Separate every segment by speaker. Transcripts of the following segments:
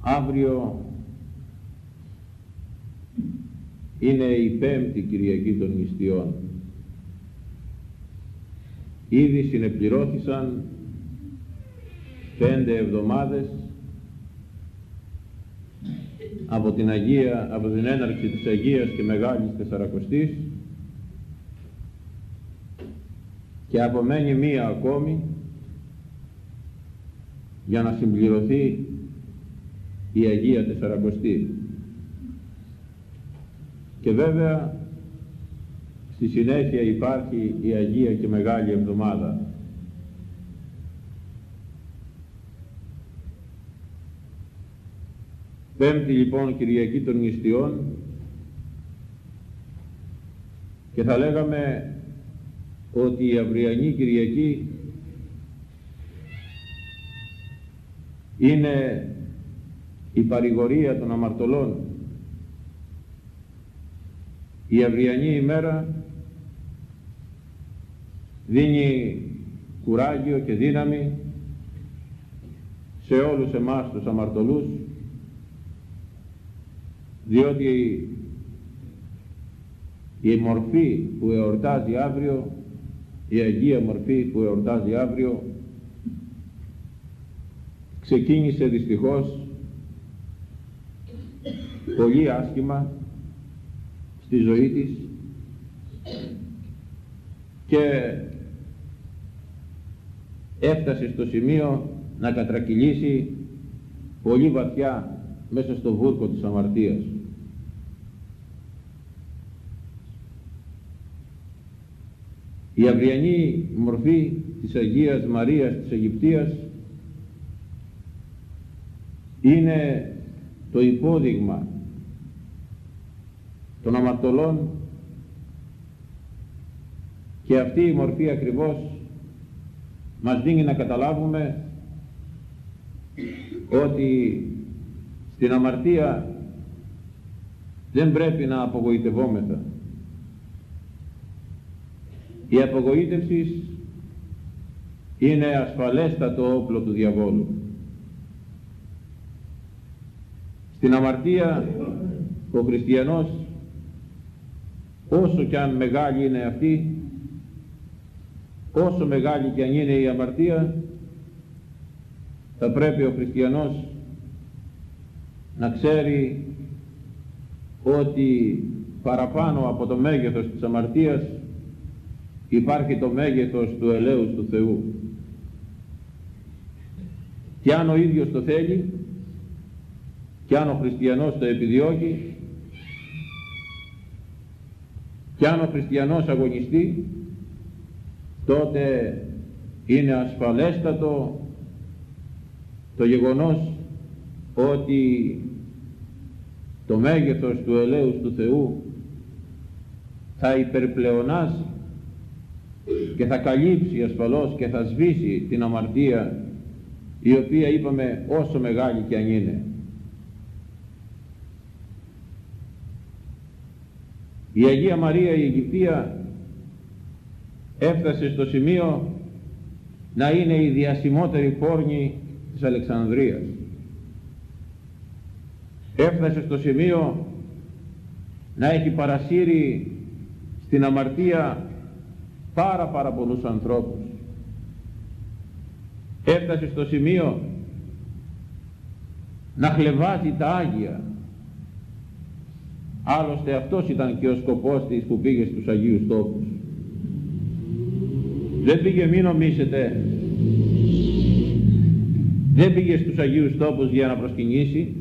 Speaker 1: Αύριο είναι η πέμπτη Κυριακή των Νηστιών. Ήδη συνεπληρώθησαν πέντε εβδομάδες από την, Αγία, από την έναρξη της Αγίας και Μεγάλης Τεσσαρακοστής και απομένει μία ακόμη για να συμπληρωθεί η Αγία Τεσσαρακοστή. Και βέβαια στη συνέχεια υπάρχει η Αγία και Μεγάλη Εβδομάδα. Πέμπτη λοιπόν Κυριακή των Νηστιών και θα λέγαμε ότι η αυριανή Κυριακή είναι η παρηγορία των αμαρτωλών. Η αυριανή ημέρα δίνει κουράγιο και δύναμη σε όλους εμάς τους αμαρτωλούς διότι η μορφή που εορτάζει αύριο η Αγία μορφή που εορτάζει αύριο ξεκίνησε δυστυχώς πολύ άσχημα στη ζωή της και έφτασε στο σημείο να κατρακυλήσει πολύ βαθιά μέσα στο βούρκο της αμαρτίας. Η αυριανή μορφή της Αγίας Μαρίας της Αιγυπτίας είναι το υπόδειγμα των αμαρτωλών και αυτή η μορφή ακριβώς μας δίνει να καταλάβουμε ότι στην αμαρτία δεν πρέπει να απογοητευόμεθα. Η απογοήτευση είναι ασφαλέστατο όπλο του διαβόλου. Στην αμαρτία ο χριστιανός όσο και αν μεγάλη είναι αυτή όσο μεγάλη και αν είναι η αμαρτία θα πρέπει ο χριστιανός να ξέρει ότι παραπάνω από το μέγεθος της αμαρτίας υπάρχει το μέγεθος του ελέους του Θεού. Και αν ο ίδιος το θέλει και αν ο χριστιανός το επιδιώκει και αν ο χριστιανός αγωνιστεί τότε είναι ασφαλέστατο το γεγονός ότι το μέγεθος του ελέους του Θεού θα υπερπλεονάσει και θα καλύψει ασφαλώς και θα σβήσει την αμαρτία η οποία είπαμε όσο μεγάλη και αν είναι. Η Αγία Μαρία η Αιγυπτία έφτασε στο σημείο να είναι η διασημότερη πόρνη της Αλεξανδρίας. Έφτασε στο σημείο να έχει παρασύρει στην αμαρτία πάρα πάρα πολλούς ανθρώπους. Έφτασε στο σημείο να χλεβάζει τα Άγια. Άλλωστε αυτός ήταν και ο σκοπός της που πήγε στους Αγίους Τόπους. Δεν πήγε μην νομίσετε δεν πήγε στους Αγίους Τόπους για να προσκυνήσει.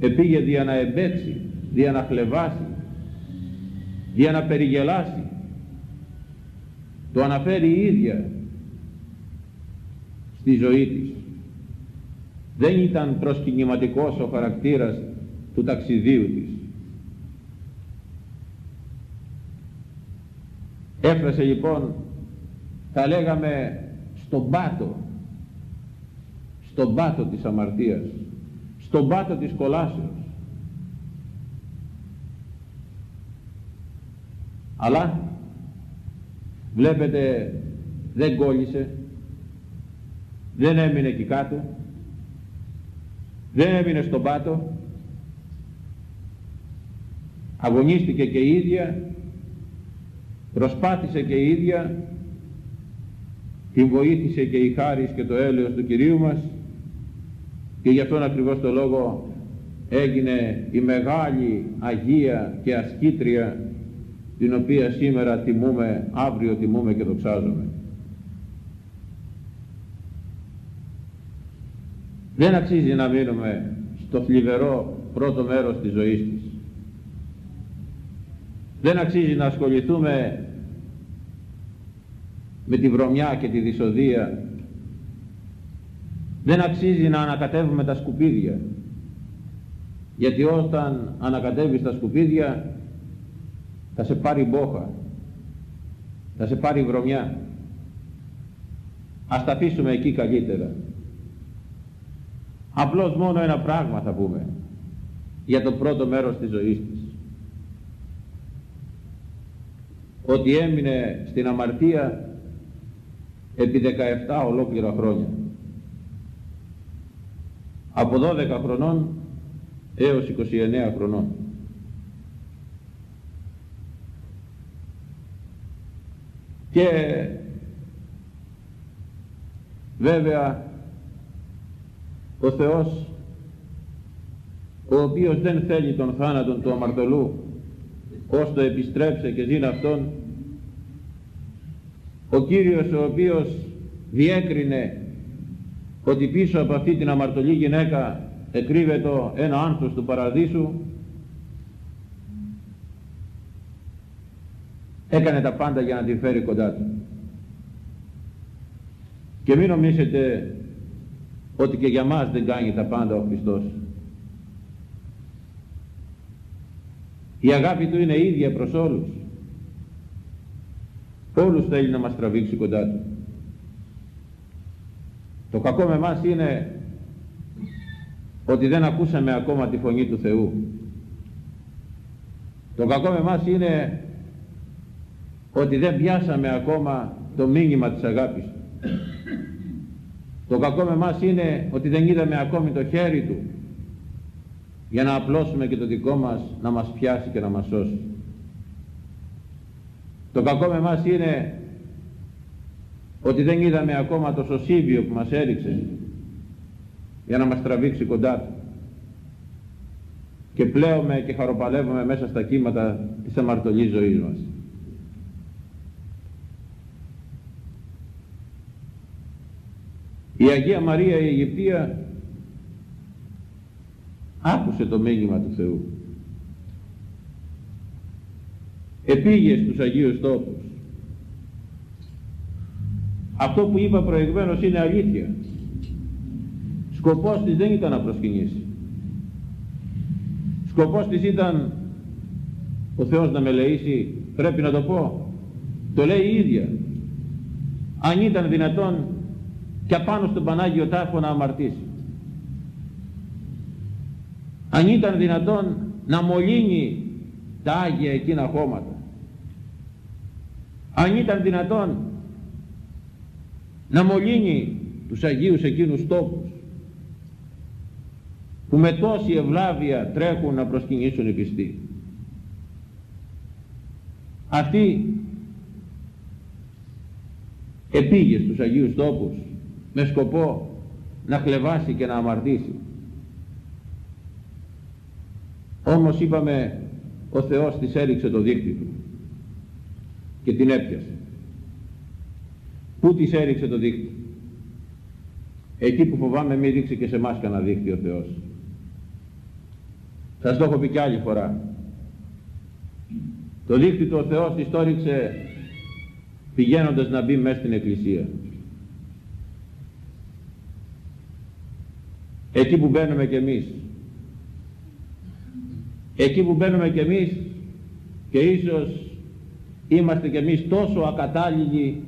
Speaker 1: Επήγε για να εμπέξει για να χλεβάσει για να περιγελάσει. Το αναφέρει η ίδια στη ζωή της. Δεν ήταν προσκυνηματικός ο χαρακτήρας του ταξιδίου της. Έφτασε λοιπόν θα λέγαμε στον πάτο στον πάτο της αμαρτίας στον πάτο της κολάσεως. Αλλά βλέπετε δεν κόλλησε δεν έμεινε εκεί κάτω δεν έμεινε στον πάτο αγωνίστηκε και η ίδια προσπάθησε και η ίδια την βοήθησε και η χάρις και το έλεος του Κυρίου μας και γι' αυτόν ακριβώς το λόγο έγινε η μεγάλη Αγία και ασκήτρια την οποία σήμερα τιμούμε, αύριο τιμούμε και δοξάζουμε. Δεν αξίζει να μείνουμε στο θλιβερό πρώτο μέρος της ζωής της. Δεν αξίζει να ασχοληθούμε με τη βρωμιά και τη δυσοδεία. Δεν αξίζει να ανακατεύουμε τα σκουπίδια. Γιατί όταν ανακατεύεις τα σκουπίδια θα σε πάρει μπόχα, θα σε πάρει βρωμιά. Ας τα αφήσουμε εκεί καλύτερα. Απλώς μόνο ένα πράγμα θα πούμε για το πρώτο μέρος της ζωής της. Ότι έμεινε στην αμαρτία επί 17 ολόκληρα χρόνια. Από 12 χρονών έως 29 χρονών. Και βέβαια ο Θεός ο οποίος δεν θέλει τον θάνατο του αμαρτωλού ως το επιστρέψε και ζήν αυτόν ο Κύριος ο οποίος διέκρινε ότι πίσω από αυτή την αμαρτωλή γυναίκα εκρύβεται ένα άνθος του παραδείσου έκανε τα πάντα για να την φέρει κοντά του. Και μην νομίζετε ότι και για μας δεν κάνει τα πάντα ο Χριστός. Η αγάπη Του είναι ίδια προς όλους. Όλους θέλει να μας τραβήξει κοντά Του. Το κακό με εμάς είναι ότι δεν ακούσαμε ακόμα τη φωνή του Θεού. Το κακό με εμάς είναι ότι δεν πιάσαμε ακόμα το μήνυμα της αγάπης Του. Το κακό με εμάς είναι ότι δεν είδαμε ακόμη το χέρι Του για να απλώσουμε και το δικό μας να μας πιάσει και να μας σώσει. Το κακό με εμάς είναι ότι δεν είδαμε ακόμα το σωσίβιο που μας έριξε για να μας τραβήξει κοντά του. Και πλέουμε και χαροπαλεύουμε μέσα στα κύματα της αμαρτωλής ζωής μας. Η Αγία Μαρία η Αιγυπτία άκουσε το μήνυμα του Θεού. Επήγε στους Αγίους Τόπους. Αυτό που είπα προηγουμένως είναι αλήθεια. Σκοπός της δεν ήταν να προσκυνήσει. Σκοπός της ήταν ο Θεός να με λεήσει, πρέπει να το πω. Το λέει η ίδια. Αν ήταν δυνατόν και απάνω στον Πανάγιο Τάφο να αμαρτήσει. Αν ήταν δυνατόν να μολύνει τα Άγια εκείνα χώματα. Αν ήταν δυνατόν να μολύνει τους Αγίους εκείνους τόπους που με τόση ευλάβεια τρέχουν να προσκυνήσουν οι πιστοί. Αυτή επήγε στους Αγίους τόπους με σκοπό να χλεβάσει και να αμαρτήσει. Όμως είπαμε ο Θεός της έριξε το δίχτυ του και την έπιασε. Πού της έριξε το δίχτυ. Εκεί που φοβάμαι μη ρίξει και σε εμάς κανένα δίχτυ ο Θεός. Σας το έχω πει και άλλη φορά. Το δίχτυ του ο Θεός της το ρίξε πηγαίνοντας να μπει μέσα στην εκκλησία. εκεί που μπαίνουμε κι εμείς εκεί που μπαίνουμε κι εμείς και ίσως είμαστε κι εμείς τόσο ακατάλληλοι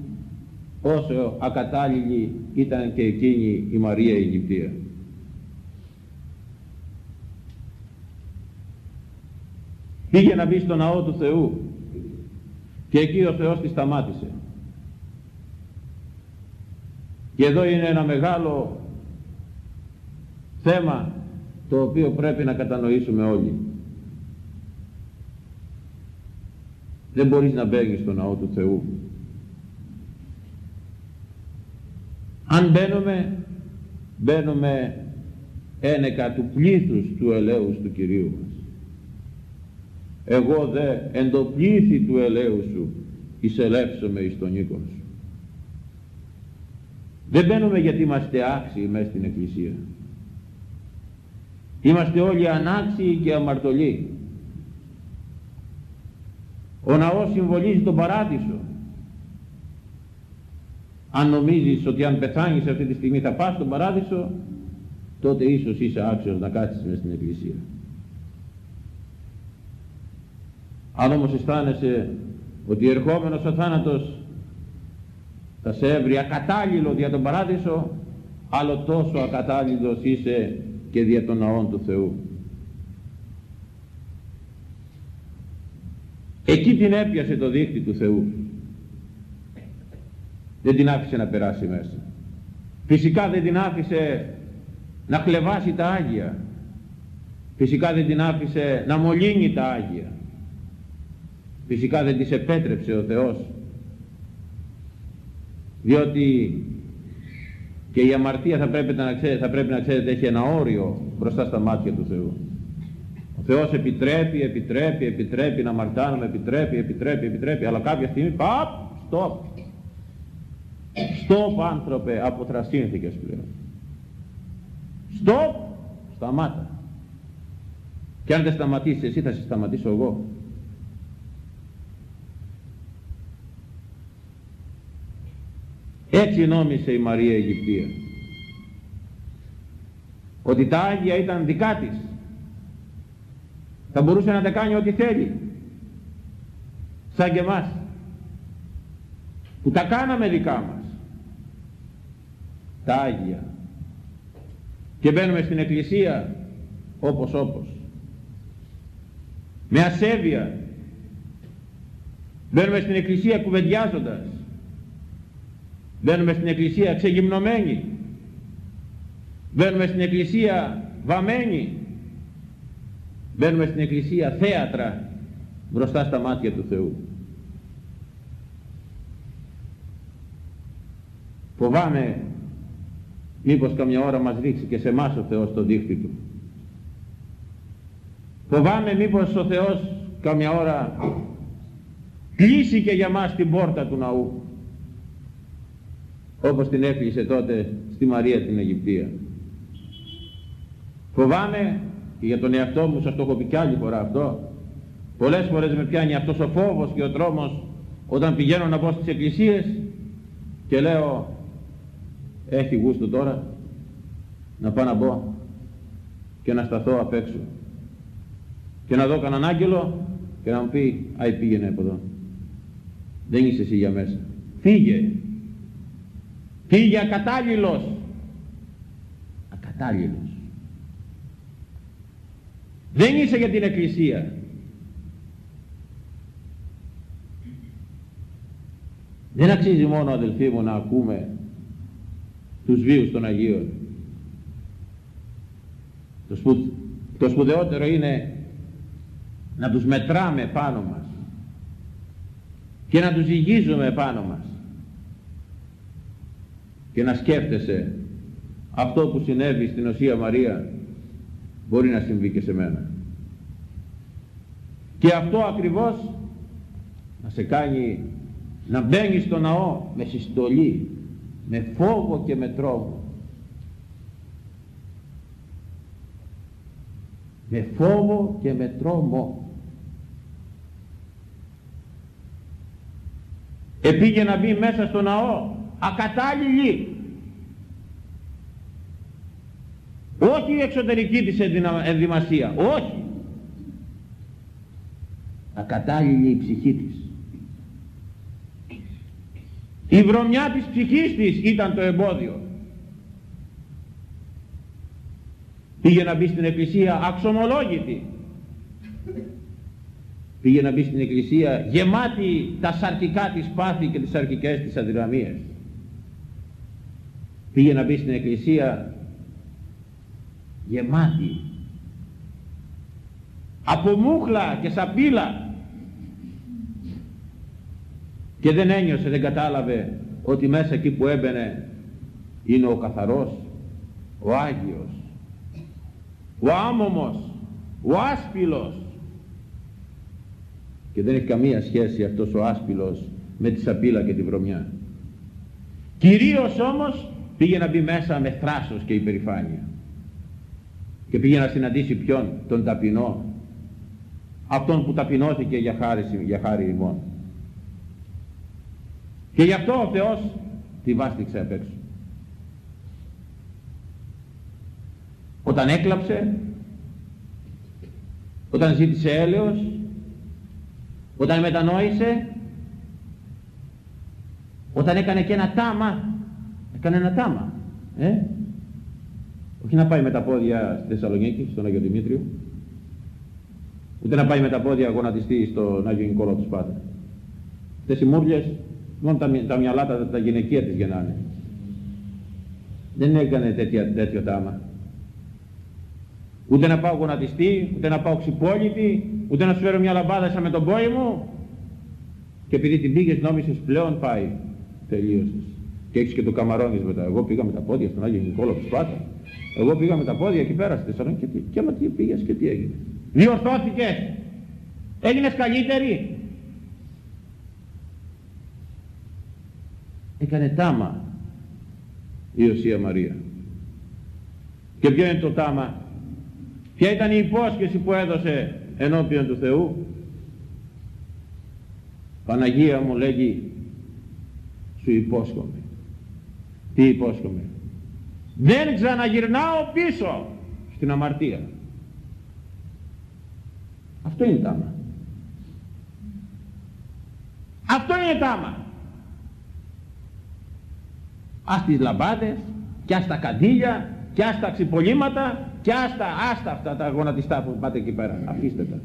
Speaker 1: όσο ακατάλληλη ήταν και εκείνη η Μαρία η Αιγυπτία. Πήγε να μπει στο ναό του Θεού και εκεί ο Θεός τη σταμάτησε. Και εδώ είναι ένα μεγάλο θέμα το οποίο πρέπει να κατανοήσουμε όλοι. Δεν μπορείς να μπαίνεις στο ναό του Θεού. Αν μπαίνουμε, μπαίνουμε ένεκα του πλήθους του ελέους του Κυρίου μας. Εγώ δε εν το πλήθη του ελέου σου εισελεύσομαι εις τον οίκον σου. Δεν μπαίνουμε γιατί είμαστε άξιοι μέσα στην Εκκλησία. Είμαστε όλοι ανάξιοι και αμαρτωλοί. Ο ναός συμβολίζει τον παράδεισο. Αν νομίζεις ότι αν πεθάνεις αυτή τη στιγμή θα πας στον παράδεισο, τότε ίσως είσαι άξιος να κάτσεις μέσα στην Εκκλησία. Αν όμως αισθάνεσαι ότι ερχόμενος ο θάνατος θα σε έβρει ακατάλληλο δια τον παράδεισο, άλλο τόσο ακατάλληλος είσαι και δια των ναών του Θεού. Εκεί την έπιασε το δίχτυ του Θεού. Δεν την άφησε να περάσει μέσα. Φυσικά δεν την άφησε να χλεβάσει τα Άγια. Φυσικά δεν την άφησε να μολύνει τα Άγια. Φυσικά δεν της επέτρεψε ο Θεός. Διότι και η αμαρτία θα πρέπει να, ξέρετε, θα πρέπει να ξέρετε έχει ένα όριο μπροστά στα μάτια του Θεού. Ο Θεός επιτρέπει, επιτρέπει, επιτρέπει να αμαρτάνουμε, επιτρέπει, επιτρέπει, επιτρέπει, αλλά κάποια στιγμή, παπ, στοπ. Στοπ άνθρωπε, αποθρασύνθηκες πλέον. Στοπ, σταμάτα. Και αν δεν σταματήσεις εσύ θα σε σταματήσω εγώ. Έτσι νόμισε η Μαρία Αιγυπτία. Ότι τα Άγια ήταν δικά της. Θα μπορούσε να τα κάνει ό,τι θέλει. Σαν και εμάς. Που τα κάναμε δικά μας. Τα Άγια. Και μπαίνουμε στην Εκκλησία όπως όπως. Με ασέβεια. Μπαίνουμε στην Εκκλησία κουβεντιάζοντας Μπαίνουμε στην εκκλησία ξεγυμνωμένοι. Μπαίνουμε στην εκκλησία βαμμένοι. Μπαίνουμε στην εκκλησία θέατρα μπροστά στα μάτια του Θεού. Φοβάμαι μήπως καμιά ώρα μας ρίξει και σε εμάς ο Θεός το δίχτυ Του. Φοβάμαι μήπως ο Θεός καμιά ώρα κλείσει και για μας την πόρτα του ναού όπως την έκλεισε τότε στη Μαρία την Αιγυπτία. Φοβάμαι και για τον εαυτό μου σας το έχω πει κι άλλη φορά αυτό πολλές φορές με πιάνει αυτός ο φόβος και ο τρόμος όταν πηγαίνω να μπω στις εκκλησίες και λέω έχει γούστο τώρα να πάω να μπω και να σταθώ απ' έξω και να δω κανέναν άγγελο και να μου πει άι πήγαινε από εδώ δεν είσαι εσύ για μέσα φύγε Φύγε ακατάλληλος. Ακατάλληλος. Δεν είσαι για την Εκκλησία. Δεν αξίζει μόνο αδελφοί μου να ακούμε τους βίους των Αγίων. Το, σπου... το σπουδαιότερο είναι να τους μετράμε πάνω μας και να τους υγίζουμε πάνω μας και να σκέφτεσαι αυτό που συνέβη στην Οσία Μαρία μπορεί να συμβεί και σε μένα. Και αυτό ακριβώς να σε κάνει να μπαίνει στο ναό με συστολή, με φόβο και με τρόμο. Με φόβο και με τρόμο. Επήγε να μπει μέσα στο ναό ακατάλληλη όχι η εξωτερική της ενδυμασία. Όχι. Ακατάλληλη η ψυχή της. Η βρωμιά της ψυχής της ήταν το εμπόδιο. Πήγε να μπει στην εκκλησία αξομολόγητη πήγε να μπει στην εκκλησία γεμάτη τα σαρκικά της πάθη και τις σαρκικές της αδυναμίες. Πήγε να μπει στην εκκλησία γεμάτη. Από μούχλα και σαπίλα και δεν ένιωσε, δεν κατάλαβε ότι μέσα εκεί που έμπαινε είναι ο καθαρός, ο Άγιος, ο άμωμος, ο άσπυλος και δεν έχει καμία σχέση αυτός ο άσπυλος με τη σαπίλα και τη βρωμιά. Κυρίως όμως πήγε να μπει μέσα με θράσος και υπερηφάνεια και πήγε να συναντήσει ποιον, τον ταπεινό, αυτόν που ταπεινώθηκε για χάρη, για χάρη ημών. Και γι' αυτό ο Θεός τη βάστηξε απ' έξω. Όταν έκλαψε, όταν ζήτησε έλεος, όταν μετανόησε, όταν έκανε και ένα τάμα, έκανε ένα τάμα, ε; Όχι να πάει με τα πόδια στη Θεσσαλονίκη, στον Άγιο Δημήτριο, ούτε να πάει με τα πόδια γονατιστή στον Άγιο Νικόλο του Σπάτα. Αυτές οι μούρλιες, μόνο τα, τα μυαλά τα, τα γυναικεία της γεννάνε. Δεν έκανε τέτοια, τέτοιο τάμα. Ούτε να πάω γονατιστή, ούτε να πάω ξυπόλυτη, ούτε να σου φέρω μια λαμπάδα σαν με τον πόη μου. Και επειδή την πήγες νόμισες πλέον πάει. Τελείωσες. Και έχεις και το καμαρώνεις μετά. Εγώ πήγα με τα πόδια στον Άγιο Νικόλο του Σπάτα. Εγώ πήγα με τα πόδια εκεί πέρα στη Θεσσαλονίκη και, και άμα τι πήγες και τι έγινε. Διορθώθηκες. Έγινες καλύτερη. Έκανε τάμα η Οσία Μαρία. Και ποιο είναι το τάμα; Ποια ήταν η υπόσχεση που έδωσε ενώπιον του Θεού; Παναγία μου λέγει σου υπόσχομαι. Τι υπόσχομαι. Δεν ξαναγυρνάω πίσω στην αμαρτία. Αυτό είναι τάμα. Αυτό είναι τάμα. Ας τις λαμπάδες και ας τα καντήλια και ας τα ξυπολίματα και ας τα άστα αυτά τα γονατιστά που πάτε εκεί πέρα. Αφήστε τα.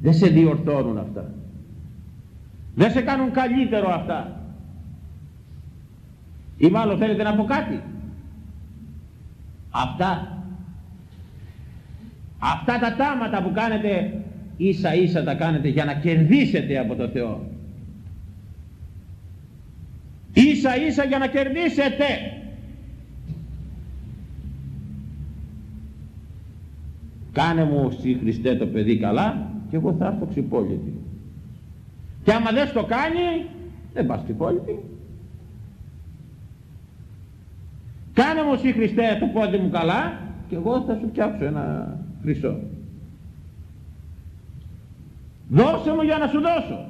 Speaker 1: Δεν σε διορθώνουν αυτά. Δεν σε κάνουν καλύτερο αυτά. Ή μάλλον θέλετε να πω κάτι. Αυτά, αυτά τα τάματα που κάνετε ίσα ίσα τα κάνετε για να κερδίσετε από το Θεό. Ίσα ίσα για να κερδίσετε. Κάνε μου στη Χριστέ το παιδί καλά και εγώ θα έρθω ξυπόλυτη. Και άμα δεν το κάνει, δεν πας ξυπόλυτη. Κάνε μου εσύ Χριστέ το πόδι μου καλά και εγώ θα σου φτιάξω ένα χρυσό. Δώσε μου για να σου δώσω.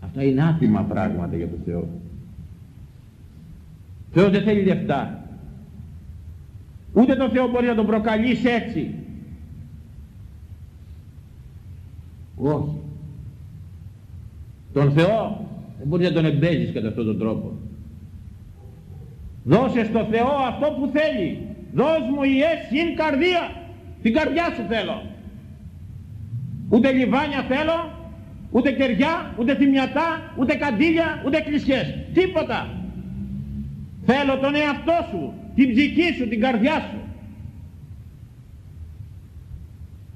Speaker 1: Αυτά είναι άθιμα πράγματα για τον Θεό. Θεός δεν θέλει λεφτά. Ούτε τον Θεό μπορεί να τον προκαλείς έτσι. Όχι. Τον Θεό δεν μπορείς να τον εμπέζεις κατά αυτόν τον τρόπο. Δώσε στο Θεό αυτό που θέλει. Δώσ' μου η συν καρδία. Την καρδιά σου θέλω. Ούτε λιβάνια θέλω, ούτε κεριά, ούτε θυμιατά, ούτε καντήλια, ούτε κλεισιές. Τίποτα. Θέλω τον εαυτό σου, την ψυχή σου, την καρδιά σου.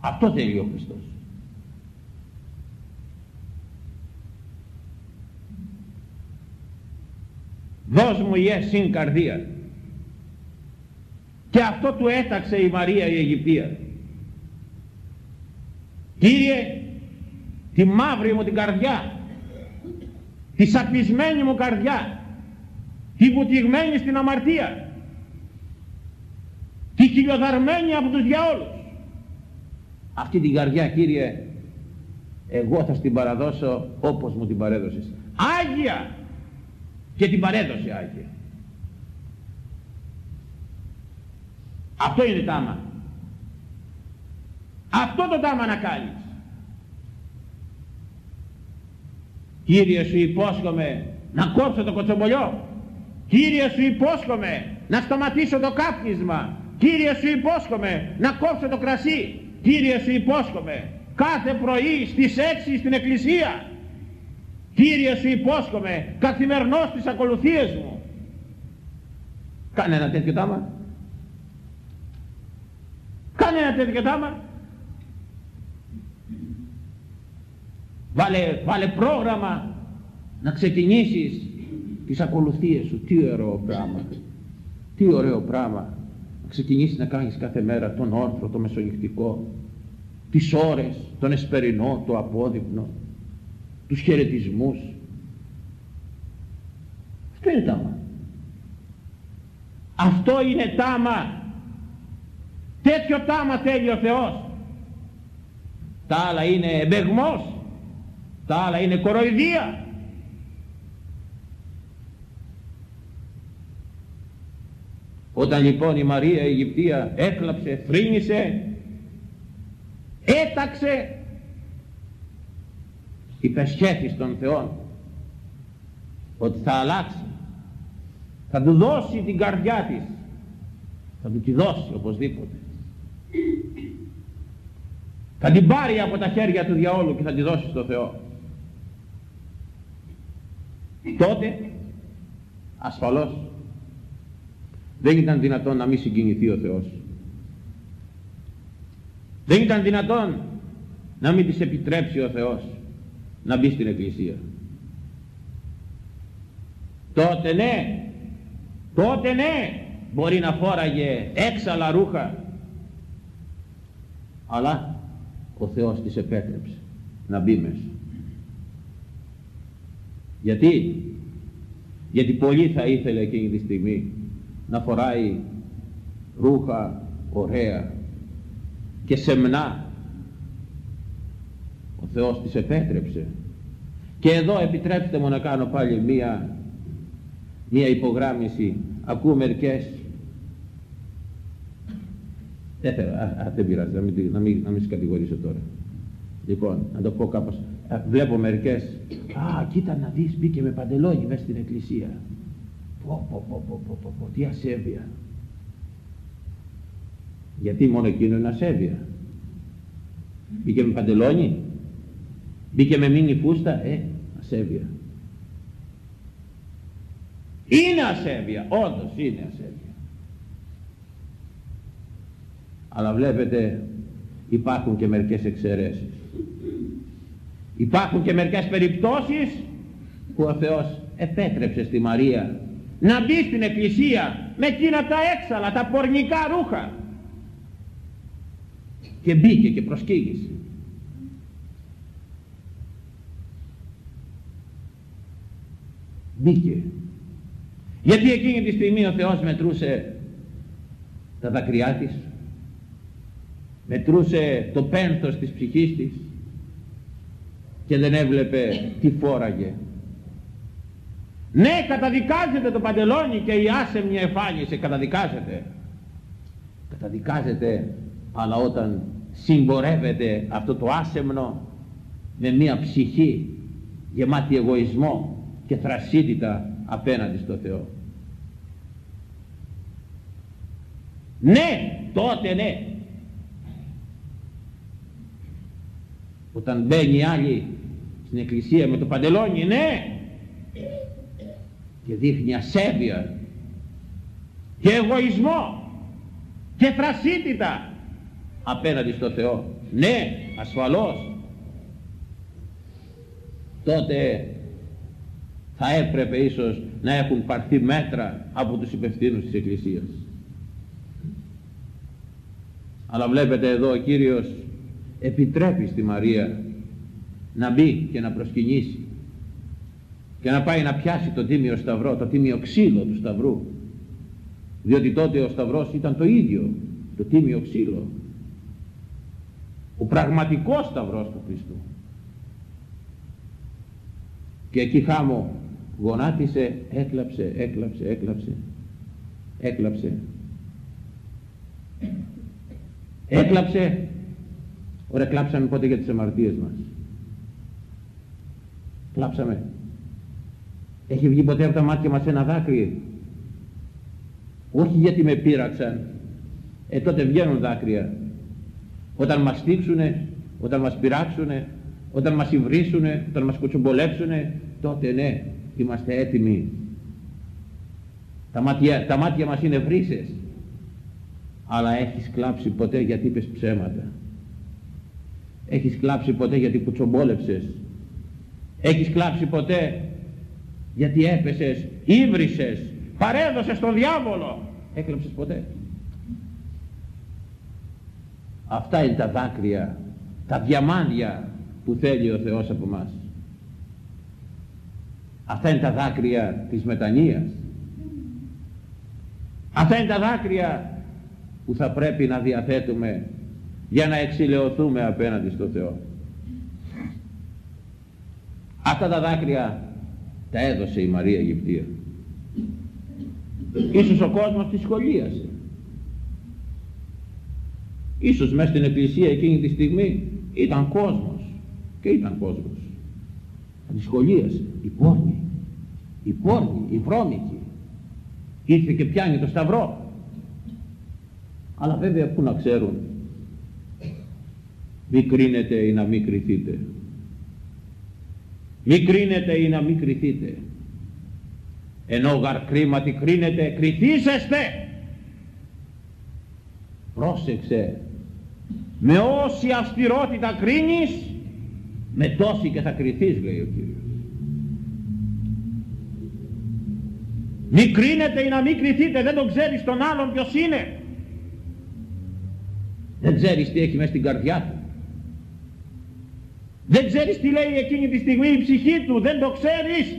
Speaker 1: Αυτό θέλει ο Χριστός. Δώσ' μου η συν καρδία. Και αυτό του έταξε η Μαρία η Αιγυπτία. Κύριε τη μαύρη μου την καρδιά τη σαπισμένη μου καρδιά τη βουτυγμένη στην αμαρτία τη χιλιοδαρμένη από τους διαόλους. Αυτή την καρδιά Κύριε εγώ θα στην παραδώσω όπως μου την παρέδωσες. Άγια και την παρέδωσε Άγια. Αυτό είναι τάμα. Αυτό το τάμα να κάνεις. Κύριε σου υπόσχομαι να κόψω το κοτσομπολιό. Κύριε σου υπόσχομαι να σταματήσω το κάπνισμα. Κύριε σου υπόσχομαι να κόψω το κρασί. Κύριε σου υπόσχομαι κάθε πρωί στις 6 στην εκκλησία Κύριε σου υπόσχομαι καθημερινώς τις ακολουθίες μου. Κάνε ένα τέτοιο τάμα. Κάνε ένα τέτοιο τάμα. Βάλε, βάλε πρόγραμμα να ξεκινήσεις τις ακολουθίες σου. Τι ωραίο πράγμα. Τι ωραίο πράγμα. Να ξεκινήσεις να κάνεις κάθε μέρα τον όρθρο, το μεσονυχτικό, τις ώρες, τον εσπερινό, το απόδειπνο, τους χαιρετισμούς. Αυτό είναι τάμα. Αυτό είναι τάμα. Τέτοιο τάμα θέλει ο Θεός. Τα άλλα είναι εμπεγμός. Τα άλλα είναι κοροϊδία. Όταν λοιπόν η Μαρία η Αιγυπτία έκλαψε, θρύνησε, έταξε, υπεσχέθη στον Θεό ότι θα αλλάξει, θα του δώσει την καρδιά της, θα του τη δώσει οπωσδήποτε. Θα την πάρει από τα χέρια του διαόλου και θα τη δώσει στο Θεό. Τότε ασφαλώς δεν ήταν δυνατόν να μην συγκινηθεί ο Θεός. Δεν ήταν δυνατόν να μην της επιτρέψει ο Θεός να μπει στην Εκκλησία. Τότε ναι, τότε ναι, μπορεί να φόραγε έξαλα ρούχα, αλλά ο Θεός της επέτρεψε να μπει μέσα. Γιατί, γιατί πολύ θα ήθελε εκείνη τη στιγμή να φοράει ρούχα ωραία και σεμνά ο Θεός της επέτρεψε και εδώ επιτρέψτε μου να κάνω πάλι μία μία υπογράμμιση ακούω μερικές δεν θέλω, α, δεν πειράζει, να μην, να μην, να μην κατηγορήσω τώρα. Λοιπόν, να το πω κάπως. βλέπω μερικές, α, κοίτα να δεις, μπήκε με παντελόνι μέσα στην εκκλησία. Πω, πω, πω, πω, πω, πω, πω, τι ασέβεια. Γιατί μόνο εκείνο είναι ασέβεια. Μπήκε με παντελόνι. Μπήκε με μίνι φούστα. Ε, ασέβεια. Είναι ασέβεια. Όντως είναι ασέβεια. Αλλά βλέπετε υπάρχουν και μερικές εξαιρέσεις. Υπάρχουν και μερικές περιπτώσεις που ο Θεός επέτρεψε στη Μαρία να μπει στην εκκλησία με εκείνα τα έξαλα, τα πορνικά ρούχα και μπήκε και προσκύγησε. Μπήκε. Γιατί εκείνη τη στιγμή ο Θεός μετρούσε τα δακρυά της, μετρούσε το πένθος της ψυχής της και δεν έβλεπε τι φόραγε ναι, καταδικάζεται το παντελόνι και η άσεμνια εμφάνιση, καταδικάζεται. Καταδικάζεται, αλλά όταν συμπορεύεται αυτό το άσεμνο με μια ψυχή γεμάτη εγωισμό και θρασίτητα απέναντι στο Θεό. Ναι, τότε ναι. Όταν μπαίνει άλλη στην εκκλησία με το παντελόνι, ναι, και δείχνει ασέβεια και εγωισμό και θρασίτητα απέναντι στο Θεό. Ναι, ασφαλώς. Τότε θα έπρεπε ίσως να έχουν πάρθει μέτρα από τους υπευθύνους της Εκκλησίας. Αλλά βλέπετε εδώ ο Κύριος επιτρέπει στη Μαρία να μπει και να προσκυνήσει και να πάει να πιάσει το τίμιο σταυρό, το τίμιο ξύλο του σταυρού. Διότι τότε ο σταυρός ήταν το ίδιο, το τίμιο ξύλο. Ο πραγματικός σταυρός του Χριστού. Και εκεί χάμω γονάτισε, έκλαψε, έκλαψε, έκλαψε, έκλαψε. Έκλαψε. Ωραία, κλάψαμε πότε για τις αμαρτίες μας. Κλάψαμε. Έχει βγει ποτέ από τα μάτια μας ένα δάκρυ; Όχι γιατί με πείραξαν. Ε τότε βγαίνουν δάκρυα. Όταν μας στήξουνε, όταν μας πειράξουνε, όταν μας υβρίσουνε, όταν μας κουτσομπολέψουνε, τότε ναι, είμαστε έτοιμοι. Τα μάτια, τα μάτια μας είναι βρύσες. Αλλά έχεις κλάψει ποτέ γιατί είπες ψέματα. Έχεις κλάψει ποτέ γιατί κουτσομπόλεψες. Έχεις κλάψει ποτέ γιατί έπεσες, ύβρισες, παρέδωσες τον διάβολο. Έκλαψες ποτέ. Αυτά είναι τα δάκρυα, τα διαμάντια που θέλει ο Θεός από μας. Αυτά είναι τα δάκρυα της μετανοίας. Αυτά είναι τα δάκρυα που θα πρέπει να διαθέτουμε για να εξηλαιωθούμε απέναντι στο Θεό. Αυτά τα δάκρυα τα έδωσε η Μαρία Αιγυπτία. Ίσως ο κόσμος τη σχολίασε. Ίσως μέσα στην εκκλησία εκείνη τη στιγμή ήταν κόσμος και ήταν κόσμος. Τη σχολίασε. Η πόρνη, η πόρνη, η βρώμικη. Ήρθε και πιάνει το σταυρό. Αλλά βέβαια πού να ξέρουν; Μη κρίνετε ή να μην κρυθείτε. Μη κρίνετε ή να μην κρυθείτε. Ενώ γαρ κρίματι κρίνετε, κρυθήσεστε. Πρόσεξε. Με όση αυστηρότητα κρίνεις, με τόση και θα κρυθείς λέει ο Κύριος. Μη κρίνετε ή να μην κρυθείτε, δεν τον ξέρεις τον άλλον ποιος είναι. Δεν ξέρεις τι έχει μέσα στην καρδιά του. Δεν ξέρεις τι λέει εκείνη τη στιγμή η ψυχή του, δεν το ξέρεις.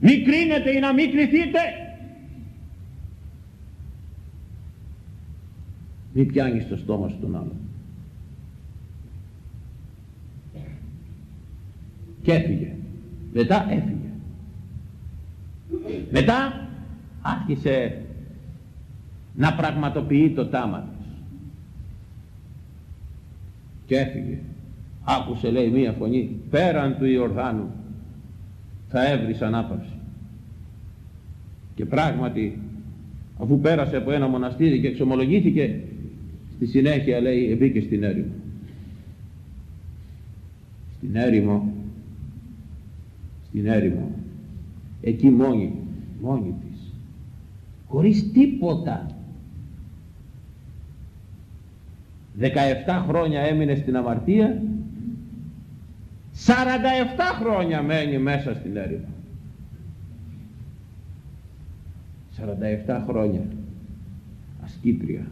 Speaker 1: Μη κρίνετε ή να μην κρυθείτε. Μη πιάνεις το στόμα σου τον άλλον. Και έφυγε. Μετά έφυγε. Μετά άρχισε να πραγματοποιεί το τάμα της. Και έφυγε. Άκουσε λέει μία φωνή πέραν του Ιορδάνου θα έβρεις ανάπαυση. Και πράγματι αφού πέρασε από ένα μοναστήρι και εξομολογήθηκε στη συνέχεια λέει μπήκε στην έρημο. Στην έρημο στην έρημο. Εκεί μόνη μόνη της. Χωρίς τίποτα. 17 χρόνια έμεινε στην αμαρτία. 47 χρόνια μένει μέσα στην έρημο. 47 χρόνια. Ασκήτρια.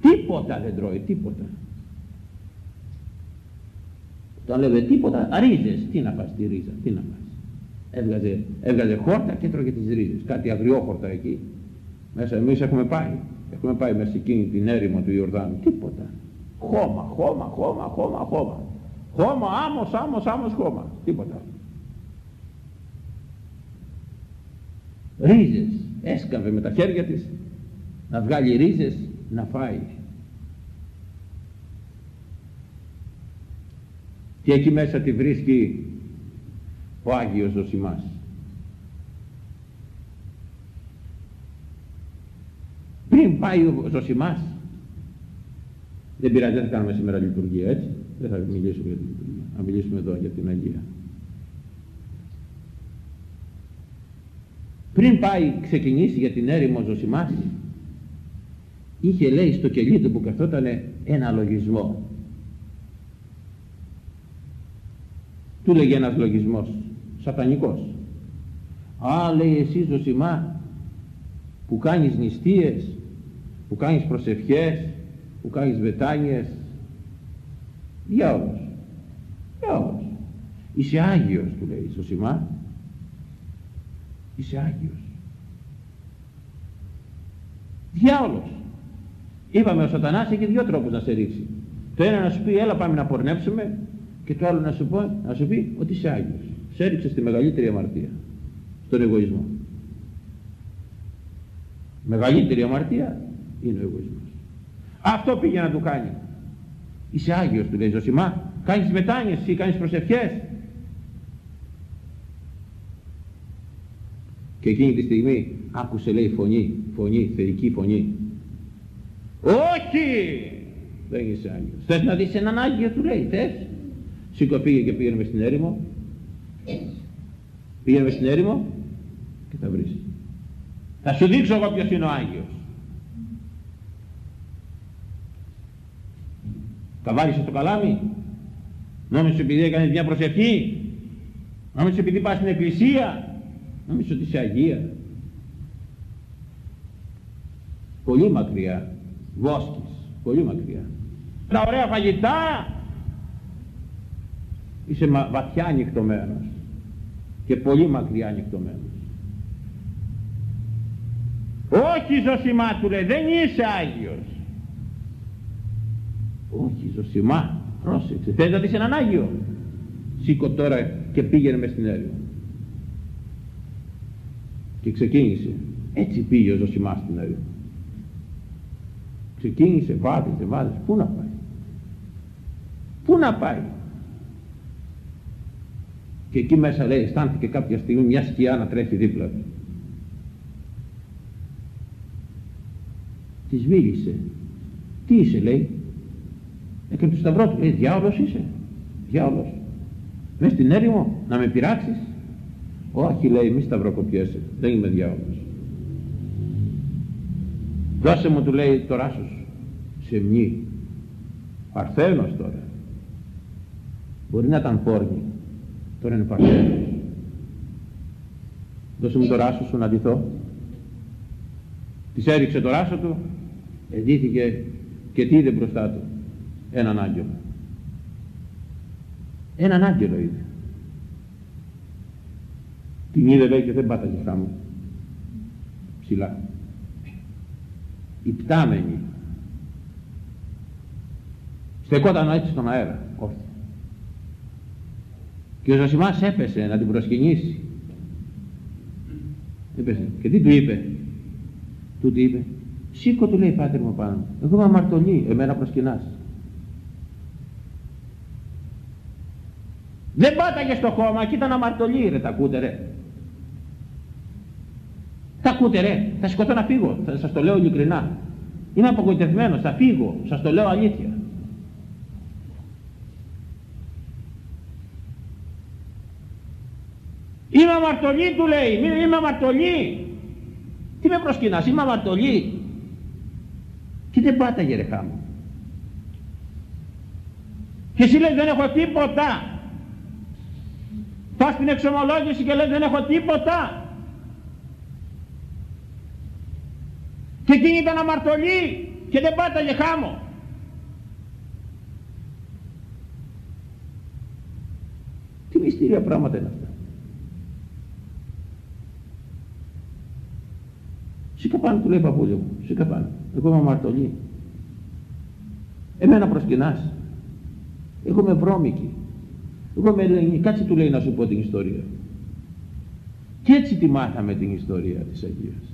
Speaker 1: Τίποτα δεν τρώει τίποτα. Όταν λέμε τίποτα ρίζες. Τι να πας τη ρίζα τι να πας έβγαζε, έβγαζε χόρτα και έτρωγε τις ρίζες. Κάτι αγριόχορτα εκεί. Μέσα εμείς έχουμε πάει. Έχουμε πάει μέσα εκείνη την έρημο του Ιορδάνου. Τίποτα. Χώμα, χώμα, χώμα, χώμα, χώμα. Χώμα, άμμος, άμμος, άμμος, χώμα. Τίποτα. Ρίζες. Έσκαβε με τα χέρια της να βγάλει ρίζες να φάει. Και εκεί μέσα τη βρίσκει ο Άγιος Ζωσιμάς. Πριν πάει ο Ζωσιμάς, δεν πειράζει, δεν θα κάνουμε σήμερα λειτουργία έτσι, δεν θα μιλήσουμε για την λειτουργία, θα μιλήσουμε εδώ για την Αγία. Πριν πάει ξεκινήσει για την έρημο Ζωσιμάς, είχε λέει στο κελί του που καθόταν ένα λογισμό. Του λέγει ένας λογισμός σατανικός. Α, λέει εσύ Ζωσιμά, που κάνεις νηστείες, που κάνεις προσευχές, που κάνεις βετάνιες, διάολος, διάολος. Είσαι Άγιος, του λέει Ζωσιμά. Είσαι Άγιος. Διάολος. Είπαμε ο σατανάς έχει δύο τρόπους να σε ρίξει. Το ένα να σου πει έλα πάμε να πορνέψουμε και το άλλο να σου, πω, να σου πει ότι είσαι Άγιος σε έριξε στη μεγαλύτερη αμαρτία στον εγωισμό. Μεγαλύτερη αμαρτία είναι ο εγωισμός. Αυτό πήγε να του κάνει. Είσαι Άγιος του λέει Ζωσιμά. Κάνεις μετάνοιες ή κάνεις προσευχές. Και εκείνη τη στιγμή άκουσε λέει φωνή φωνή, θεϊκή φωνή. Όχι! Δεν είσαι Άγιος. Θες να δεις έναν Άγιο του λέει. Θες. Σήκω πήγε και πήγαινε στην έρημο Πήγαμε στην έρημο και θα βρεις. Θα σου δείξω εγώ ποιος είναι ο Άγιος. Καβάλισε το καλάμι. Νόμιζες επειδή έκανες μια προσευχή νόμιζες επειδή πας στην εκκλησία νόμιζες ότι είσαι Αγία. Πολύ μακριά βόσκης πολύ μακριά. Τα ωραία φαγητά. Είσαι βαθιά ανοιχτωμένος και πολύ μακριά ανοιχτωμένος. Όχι Ζωσιμά του λέει δεν είσαι Άγιος όχι Ζωσιμά πρόσεξε θες να δεις έναν Άγιο σήκω τώρα και πήγαινε μες στην έρημο και ξεκίνησε. Έτσι πήγε ο Ζωσιμάς στην έρημο. Ξεκίνησε βάδιζε βάδιζε πού να πάει; Πού να πάει; Και εκεί μέσα λέει αισθάνθηκε κάποια στιγμή μια σκιά να τρέχει δίπλα του. Της μίλησε. Τι είσαι λέει. Έκανε το σταυρό του λέει διάολος είσαι διάολος. Μες στην έρημο να με πειράξεις όχι λέει μη σταυροκοπιέσαι δεν είμαι διάολος δώσε μου του λέει το ράσος σε μνή παρθένος τώρα μπορεί να ήταν πόρνη τώρα είναι παρθένος δώσε μου το ράσο σου να ντυθώ. Της έριξε το ράσο του εντύθηκε και τι είδε μπροστά του. Έναν άγγελο. Έναν άγγελο είδε. Την είδε λέει και δεν πάταγε χάμω. Ψηλά. Υπτάμενη. Στεκόταν έτσι στον αέρα. όχι και ο Ζωσιμάς έπεσε να την προσκυνήσει. Έπεσε. Και τι του είπε; Του τι είπε; Σήκω του λέει πάτερ μου πάνω εγώ είμαι αμαρτωλή. Εμένα προσκυνάς δεν πάταγες στο χώμα και ήταν αμαρτωλή ρε τα ακούτε ρε τα ακούτε ρε θα σηκωθώ να φύγω. Θα σας το λέω ειλικρινά. Είμαι απογοητευμένος. Θα φύγω. Σας το λέω αλήθεια Είμαι αμαρτωλή του λέει, είμαι αμαρτωλή. Τι με προσκυνάς, είμαι αμαρτωλή. Και δεν πάταγε ρε χάμω. Και εσύ λέει δεν έχω τίποτα. Πας στην εξομολόγηση και λέει δεν έχω τίποτα. Και εκείνη ήταν αμαρτωλή και δεν πάταγε χάμω. Τι μυστήρια πράγματα είναι αυτά. Σήκα πάνω του λέει παππούλιο μου, σήκα πάνω. Εγώ είμαι αμαρτωλή. Εμένα προσκυνάς. Εγώ είμαι βρώμικη. Εγώ είμαι ελληνική. Κάτσε του λέει να σου πω την ιστορία. Και έτσι τη μάθαμε την ιστορία της Αγίας.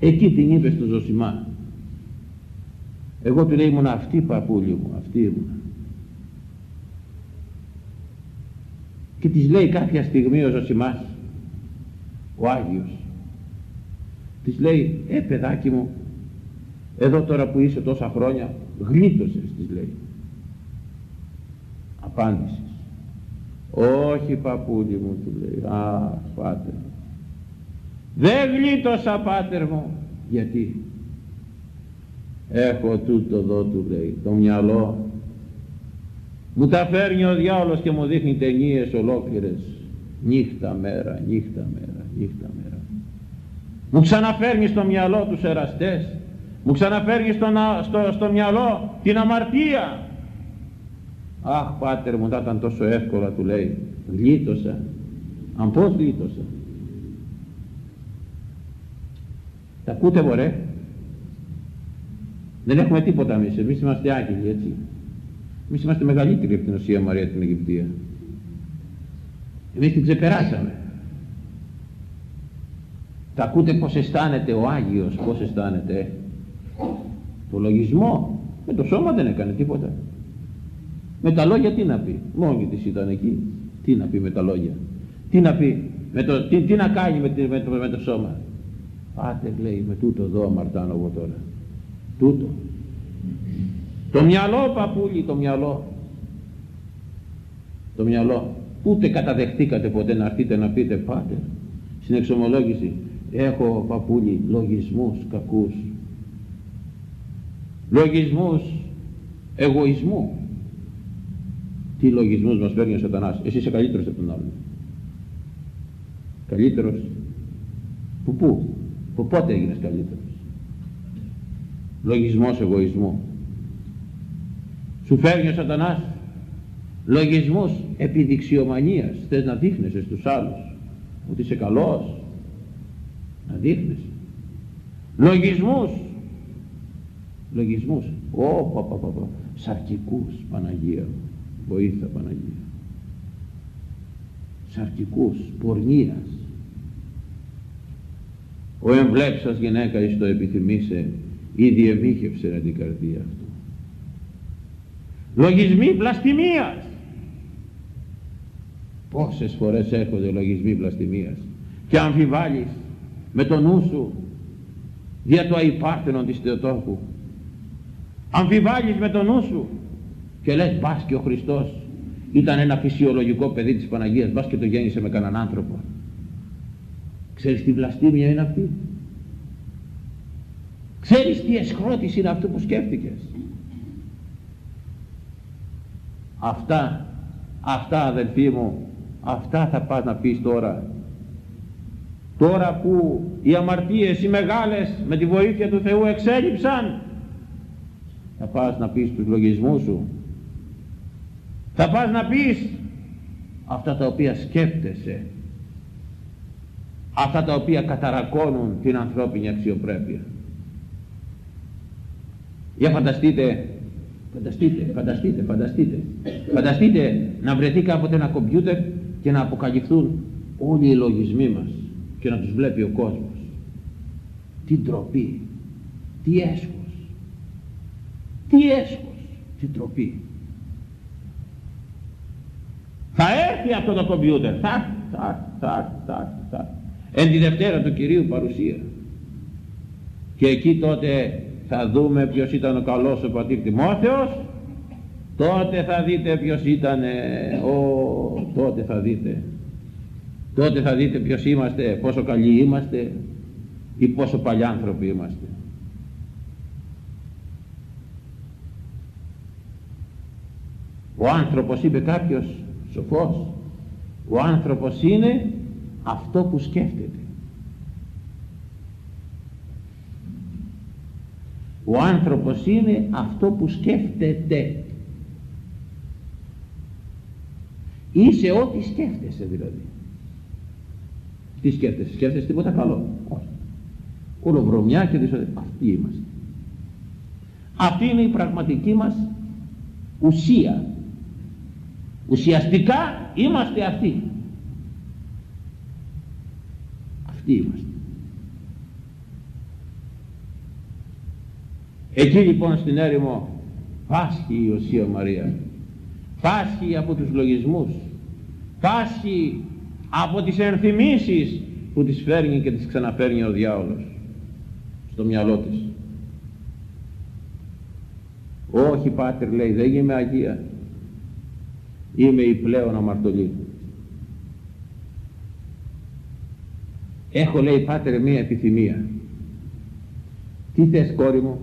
Speaker 1: Εκεί την είπε στο Ζωσιμά. Εγώ του λέει ήμουν αυτή παππούλιο μου, αυτή ήμουν. Και της λέει κάποια στιγμή ο Ζωσιμάς, ο Άγιος, της λέει ε παιδάκι μου εδώ τώρα που είσαι τόσα χρόνια γλίτωσες της λέει. Απάντησες όχι παππούλι μου του λέει. Α πάτερ δεν γλίτωσα πάτερ μου γιατί; Έχω τούτο εδώ του λέει το μυαλό μου τα φέρνει ο διάολος και μου δείχνει ταινίες ολόκληρες νύχτα μέρα νύχτα μέρα νύχτα μέρα μου ξαναφέρνει στο μυαλό τους εραστές. Μου ξαναφέρνει στο, στο, στο μυαλό την αμαρτία. Αχ πάτερ μου θα ήταν τόσο εύκολα του λέει. Γλίτωσα. Αν πως γλίτωσα. Τα ακούτε μωρέ; Δεν έχουμε τίποτα εμείς. Εμείς είμαστε άγγελοι έτσι. Εμείς είμαστε μεγαλύτεροι από την Οσία Μαρία την Αιγυπτία. Εμείς την ξεπεράσαμε θα ακούτε πως αισθάνεται ο Άγιος, πως αισθάνεται. Το λογισμό. Με το σώμα δεν έκανε τίποτα. Με τα λόγια τι να πει. Μόνη της ήταν εκεί. Τι να πει με τα λόγια. Τι να πει. Με το, τι, τι να κάνει με, με, το, με το σώμα. Πάτε λέει με τούτο εδώ αμαρτάνω εγώ τώρα. Τούτο. Το μυαλό παππούλι το μυαλό. Το μυαλό. Ούτε καταδεχτήκατε ποτέ να έρθετε να πείτε πάτε στην εξομολόγηση έχω παππούλι λογισμούς κακούς. Λογισμούς εγωισμού. Τι λογισμούς μας φέρνει ο σατανάς; Εσύ είσαι καλύτερος από τον άλλον. Καλύτερος. Που πού; Που πότε έγινες καλύτερος; Λογισμός εγωισμού. Σου φέρνει ο σατανάς λογισμούς επιδειξιομανίας. Θες να δείχνεσαι στους άλλους ότι είσαι καλός να δείχνεσαι λογισμούς. Λογισμούς. Ω πα, πα, πα, σαρκικούς Παναγία βοήθα Παναγία σαρκικούς πορνείας. Ο εμβλέψας γυναίκα εις το επιθυμήσε ήδη εμίχευσε την καρδία αυτού. Λογισμοί βλαστημίας. Πόσες φορές έρχονται λογισμοί βλαστημίας. Και αμφιβάλλεις με το νου σου δια το αϊπάρθενον της Θεοτόκου. Αμφιβάλλεις με το νου σου και λες μπας και ο Χριστός ήταν ένα φυσιολογικό παιδί της Παναγίας μπας και το γέννησε με κανέναν άνθρωπο ξέρεις τι βλαστήμια είναι αυτή; Ξέρεις τι εσχρότηση είναι αυτό που σκέφτηκες; Αυτά αυτά αδελφοί μου αυτά θα πας να πεις τώρα τώρα που οι αμαρτίες οι μεγάλες με τη βοήθεια του Θεού εξέλιψαν θα πας να πεις τους λογισμούς σου. Θα πας να πεις αυτά τα οποία σκέφτεσαι. Αυτά τα οποία καταρακώνουν την ανθρώπινη αξιοπρέπεια. Για φανταστείτε φανταστείτε, φανταστείτε, φανταστείτε φανταστείτε να βρεθεί κάποτε ένα κομπιούτερ και να αποκαλυφθούν όλοι οι λογισμοί μας και να τους βλέπει ο κόσμος. Τι ντροπή τι έσχος τι έσχος τι ντροπή. Θα έρθει αυτό το κομπιούτερ θα θα θα θα θα. Εν τη Δευτέρα του Κυρίου παρουσία. Και εκεί τότε θα δούμε ποιος ήταν ο καλός ο πατήρ Τιμόθεος. Τότε θα δείτε ποιος ήταν ο τότε θα δείτε τότε θα δείτε ποιος είμαστε πόσο καλοί είμαστε ή πόσο παλιάνθρωποι είμαστε. Ο άνθρωπος είπε κάποιος σοφός ο άνθρωπος είναι αυτό που σκέφτεται. Ο άνθρωπος είναι αυτό που σκέφτεται. Είσαι ό,τι σκέφτεσαι δηλαδή τι σκέφτεσαι, σκέφτεσαι τίποτα καλό; Όχι. Όλο βρωμιά και δυσοδε... αυτοί είμαστε. Αυτή είναι η πραγματική μας ουσία. Ουσιαστικά είμαστε αυτοί. Αυτοί είμαστε. Εκεί λοιπόν στην έρημο πάσχει η Οσία Μαρία. Πάσχει από τους λογισμούς. Πάσχει από τις ενθυμίσεις που τις φέρνει και τις ξαναφέρνει ο διάολος στο μυαλό της. Όχι πάτερ λέει δεν είμαι Αγία. Είμαι η πλέον αμαρτωλή έχω λέει πάτερ μία επιθυμία. Τι θες κόρη μου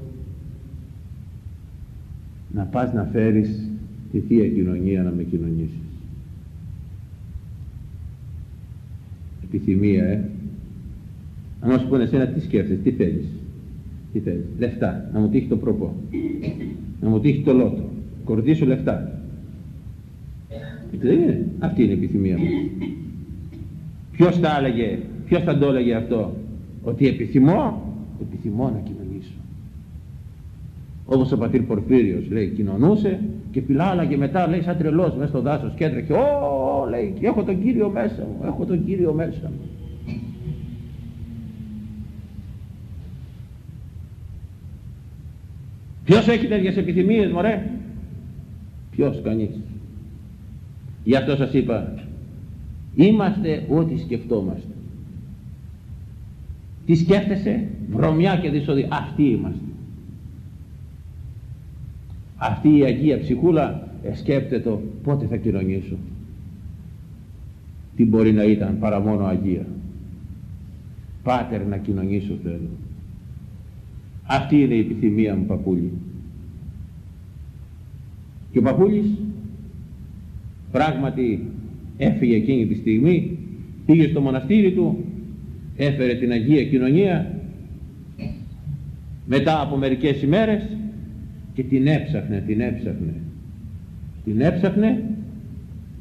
Speaker 1: να πας να φέρεις τη Θεία Κοινωνία να με κοινωνήσεις επιθυμία ε. Να μας πούνε εσένα τι σκέφτεσαι, τι θέλεις; Τι θέλεις, λεφτά, να μου τύχει το προπό. Να μου τύχει το λότο. Κορδίσω λεφτά. Δεν είναι, αυτή είναι η επιθυμία μου. Ποιος θα έλεγε ποιος θα το έλεγε αυτό; Ότι επιθυμώ επιθυμώ να κοινωνήσω όπως ο πατήρ Πορφύριος λέει κοινωνούσε και πιλάλα και μετά λέει σαν τρελός μέσα στο δάσος και έτρεχε. Ω λέει και έχω τον Κύριο μέσα μου έχω τον Κύριο μέσα μου ποιος έχει τέτοιες επιθυμίες μωρέ; Ποιος κανείς. Γι' αυτό σας είπα είμαστε ό,τι σκεφτόμαστε. Τι σκέφτεσαι βρωμιά και δυσοδή αυτοί είμαστε αυτή η Αγία Ψυχούλα σκέπτεται πότε θα κοινωνήσω τι μπορεί να ήταν παρά μόνο Αγία Πάτερ να κοινωνήσω θέλω. Αυτή είναι η επιθυμία μου παππούλη. Και ο παππούλης πράγματι έφυγε εκείνη τη στιγμή, πήγε στο μοναστήρι του, έφερε την Αγία Κοινωνία μετά από μερικές ημέρες και την έψαχνε, την έψαχνε. Την έψαχνε,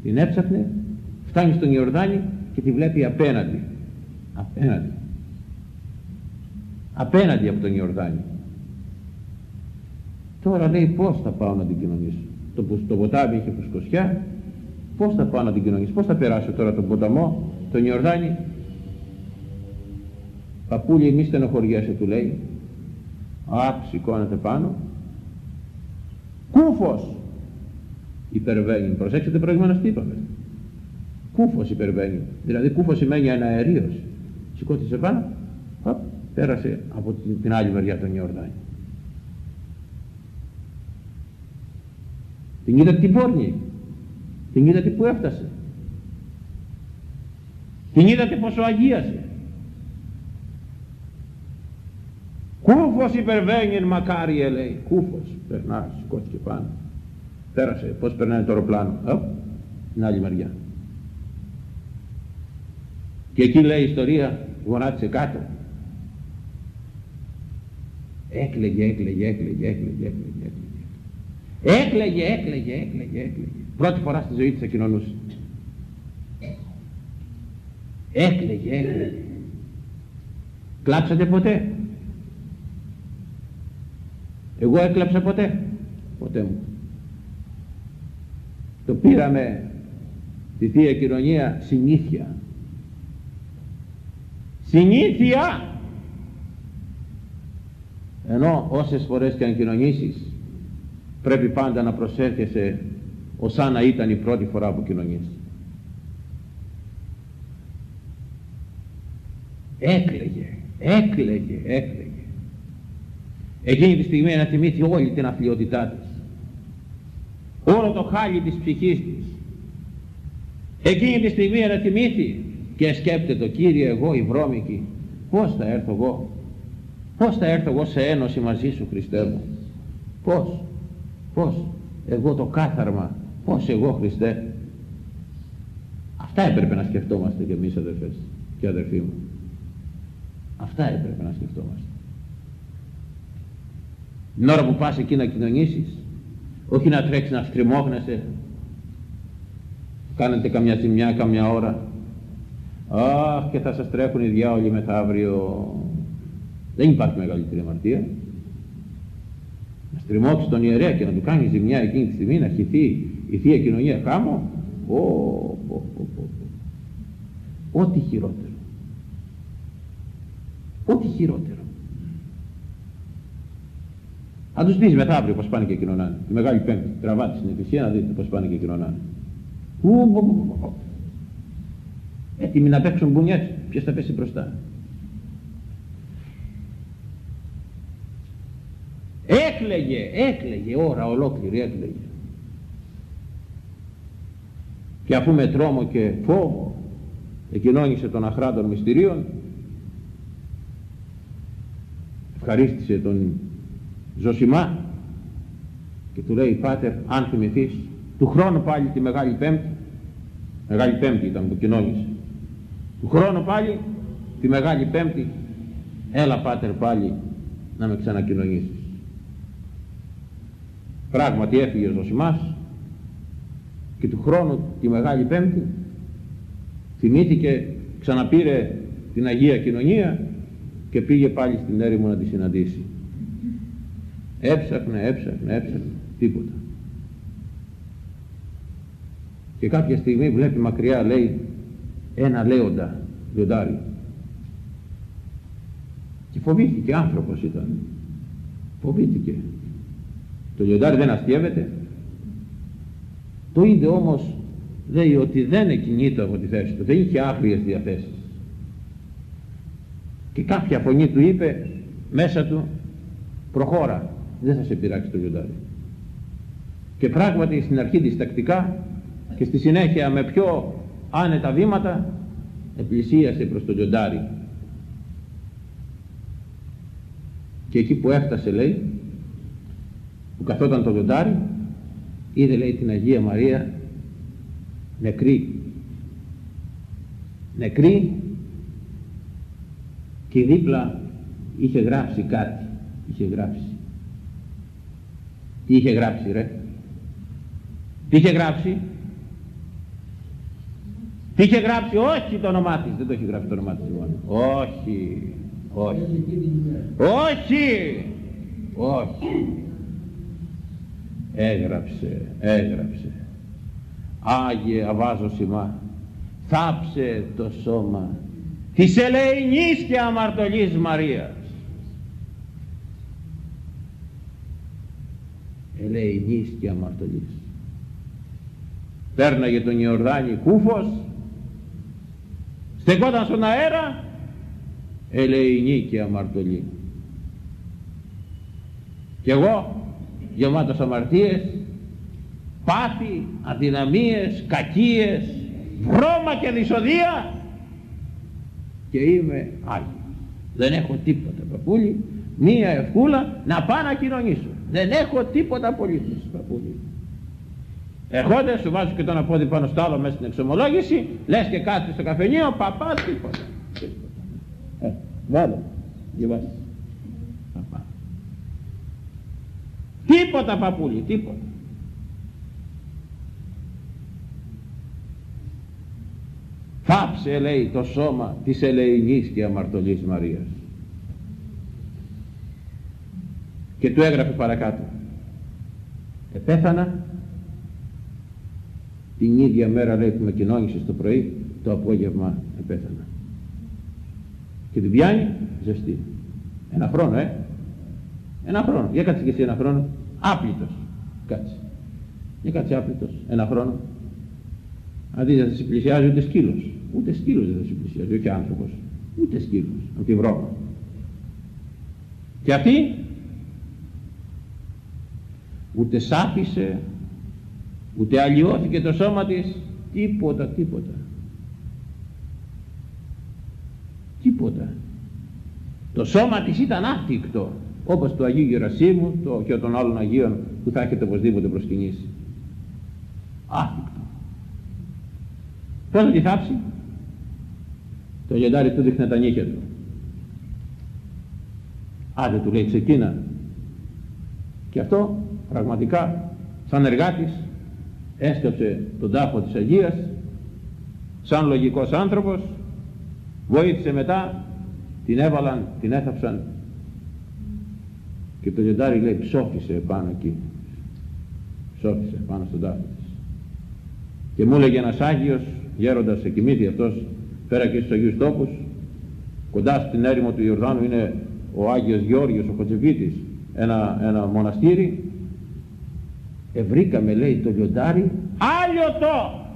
Speaker 1: την έψαχνε, φτάνει στον Ιορδάνη και τη βλέπει απέναντι. Απέναντι. Απέναντι από τον Ιορδάνη. Τώρα λέει πώς θα πάω να την κοινωνήσω; Το, το ποτάμι είχε φουσκωσιά, πώς θα πάω να την κοινωνήσω, πώς θα περάσω τώρα τον ποταμό, τον Ιορδάνη; Παππούλη μη στενοχωριέσαι του λέει. Α, σηκώνεται πάνω. Κούφος υπερβαίνει. Προσέξτε προηγουμένως τι είπαμε. Κούφος υπερβαίνει. Δηλαδή κούφος σημαίνει αναερίος. Σηκώθηκε πάνω, χωπ, πέρασε από την άλλη μεριά τον Ιορδάνη. Την είδατε την πόρνη. Την είδατε που έφτασε. Την είδατε πόσο αγίασε. Κούφος υπερβαίνει μακάρι λέει. Κούφος. Περνά, σηκώθηκε πάνω. Πέρασε. Πώς περνάει το αεροπλάνο; Ε, την άλλη μεριά. Και εκεί λέει η ιστορία, γονάτισε κάτω. Έκλαιγε, έκλαιγε, έκλαιγε, έκλαιγε, έκλαιγε. Έκλαιγε, έκλαιγε, έκλαιγε, έκλαιγε. Πρώτη φορά στη ζωή της ακοινωνούσε. Έκλαιγε, έκλαιγε. Κλάψατε ποτέ; Εγώ έκλαψα ποτέ. Ποτέ μου. Το πήραμε τη Θεία Κοινωνία συνήθεια. Συνήθεια! Ενώ όσες φορές και αν κοινωνήσεις πρέπει πάντα να προσέρχεσαι ως σαν να ήταν η πρώτη φορά που κοινωνείς. Έκλαιγε, έκλαιγε, έκλαιγε. Εκείνη τη στιγμή να θυμήθη όλη την αθλειότητά της. Όλο το χάλι της ψυχής της. Εκείνη τη στιγμή να θυμήθη και σκέπτεται το Κύριε εγώ η βρώμικη πώς θα έρθω εγώ; Πώς θα έρθω εγώ σε ένωση μαζί σου Χριστέ μου; Πώς Πώς, εγώ το κάθαρμα, πώς εγώ Χριστέ; Αυτά έπρεπε να σκεφτόμαστε και εμείς αδερφές και αδερφοί μου. Αυτά έπρεπε να σκεφτόμαστε. Την ώρα που πας εκεί να κοινωνήσεις, όχι να τρέξεις να στριμώχνεσαι, κάνετε καμιά ζημιά, καμιά ώρα. Αχ, και θα σας τρέχουν οι διάολοι μεθαύριο. Δεν υπάρχει μεγαλύτερη αμαρτία. Να στριμώξεις τον ιερέα και να του κάνεις ζημιά εκείνη τη στιγμή να χυθεί η Θεία Κοινωνία χάμω. Ό,τι χειρότερο. Ό,τι χειρότερο θα τους δεις μεθαύριο πως πάνε και κοινωνάνε. Τη Μεγάλη Πέμπτη τραβάτε στην εκκλησία να δείτε πως πάνε και κοινωνάνε. Έτοιμοι να παίξουν μπουνιές ποιος θα πέσει μπροστά. Έκλαιγε, έκλαιγε ώρα ολόκληρη έκλαιγε. Και αφού με τρόμο και φόβο εκοινώνησε τον αχράντων μυστηρίων ευχαρίστησε τον Ζωσιμά και του λέει Πάτερ αν θυμηθείς του χρόνου πάλι τη Μεγάλη Πέμπτη Μεγάλη Πέμπτη ήταν που κοινώνησε του χρόνου πάλι τη Μεγάλη Πέμπτη έλα Πάτερ πάλι να με ξανακοινωνήσεις Πράγματι έφυγε ο Ζωσιμάς και του χρόνου τη Μεγάλη Πέμπτη θυμήθηκε, ξαναπήρε την Αγία Κοινωνία και πήγε πάλι στην έρημο να τη συναντήσει. Έψαχνε, έψαχνε, έψαχνε, τίποτα. Και κάποια στιγμή βλέπει μακριά, λέει, ένα λέοντα, λιοντάρι. Και φοβήθηκε, άνθρωπος ήταν. Φοβήθηκε. Το λιοντάρι δεν αστείευεται. Το είδε όμως λέει ότι δεν εκκινείται από τη θέση του, δεν είχε άγριες διαθέσεις. Και κάποια φωνή του είπε μέσα του προχώρα, δεν θα σε πειράξει το λιοντάρι. Και πράγματι στην αρχή διστακτικά και στη συνέχεια με πιο άνετα βήματα επλησίασε προς το λιοντάρι και εκεί που έφτασε λέει που καθόταν το λιοντάρι είδε λέει την Αγία Μαρία νεκρή. Νεκρή και δίπλα είχε γράψει κάτι. Είχε γράψει τι είχε γράψει ρε; Τι είχε γράψει; Τι είχε γράψει; Όχι το όνομά της. Δεν το έχει γράψει το όνομά της λοιπόν. όχι. Όχι. Όχι. Όχι. Έγραψε έγραψε. Άγιε αβάζωσιμα θάψε το σώμα. Της ελεηνής και αμαρτωλής Μαρίας ελεηνής και αμαρτωλής. Πέρναγε τον Ιορδάνη κούφος στεκόταν στον αέρα ελεηνή και αμαρτωλή. Και εγώ γεμάτος αμαρτίες πάθη, αδυναμίες, κακίες βρώμα και δυσοδεία και είμαι Άγιος. Δεν έχω τίποτα παππούλι μία ευκούλα να πάω να κοινωνήσω δεν έχω τίποτα απολύτως παππούλι Ερχόνται, σου βάζω και τον απόδι πάνω στο άλλο μέσα στην εξομολόγηση, λες και κάτι στο καφενείο, παπάς, τίποτα. Ε, βάλε, διαβάσεις. Παπά. Τίποτα παππούλι, τίποτα. Θάψε λέει το σώμα της ελεηνής και αμαρτωλής Μαρίας. Και του έγραφε παρακάτω. Επέθανα την ίδια μέρα λέει που με κοινώνησε το πρωί το απόγευμα επέθανα. Και την πιάνει ζεστή. Ένα χρόνο ε. Ένα χρόνο. Για κάτσε και εσύ ένα χρόνο. Άπλητος. Κάτσε. Για κάτσε άπλητος. Ένα χρόνο. Αντί να σε πλησιάζει ούτε σκύλος. Ούτε σκύλος δεν θα σε πλησιάζει. Όχι άνθρωπος. Ούτε σκύλος. Από τη βρώμα. Και αυτή ούτε σάπισε ούτε αλλοιώθηκε το σώμα της. Τίποτα τίποτα. Τίποτα. Το σώμα της ήταν άθικτο όπως το Αγίου Γερασίμου το, και των άλλων Αγίων που θα έχετε οπωσδήποτε προσκυνήσει. Άθικτο. Πώς θα τη θάψει; Το λιοντάρι του δείχνε τα νύχια του. Άντε του λέει ξεκίνα. Και αυτό πραγματικά σαν εργάτης έσκαψε τον τάφο της Αγίας σαν λογικός άνθρωπος βοήθησε μετά την έβαλαν, την έθαψαν. Και το λιοντάρι λέει ψόφισε πάνω εκεί ψόφισε πάνω στον τάφο της. Και μου έλεγε ένας Άγιος γέροντας σε κοιμήθη αυτός πέρα και στους Αγίους τόπους. Κοντά στην έρημο του Ιορδάνου είναι ο Άγιος Γεώργιος ο Κοτσεβίτης ένα, ένα μοναστήρι ευρήκαμε λέει το λιοντάρι. Άλιωτο!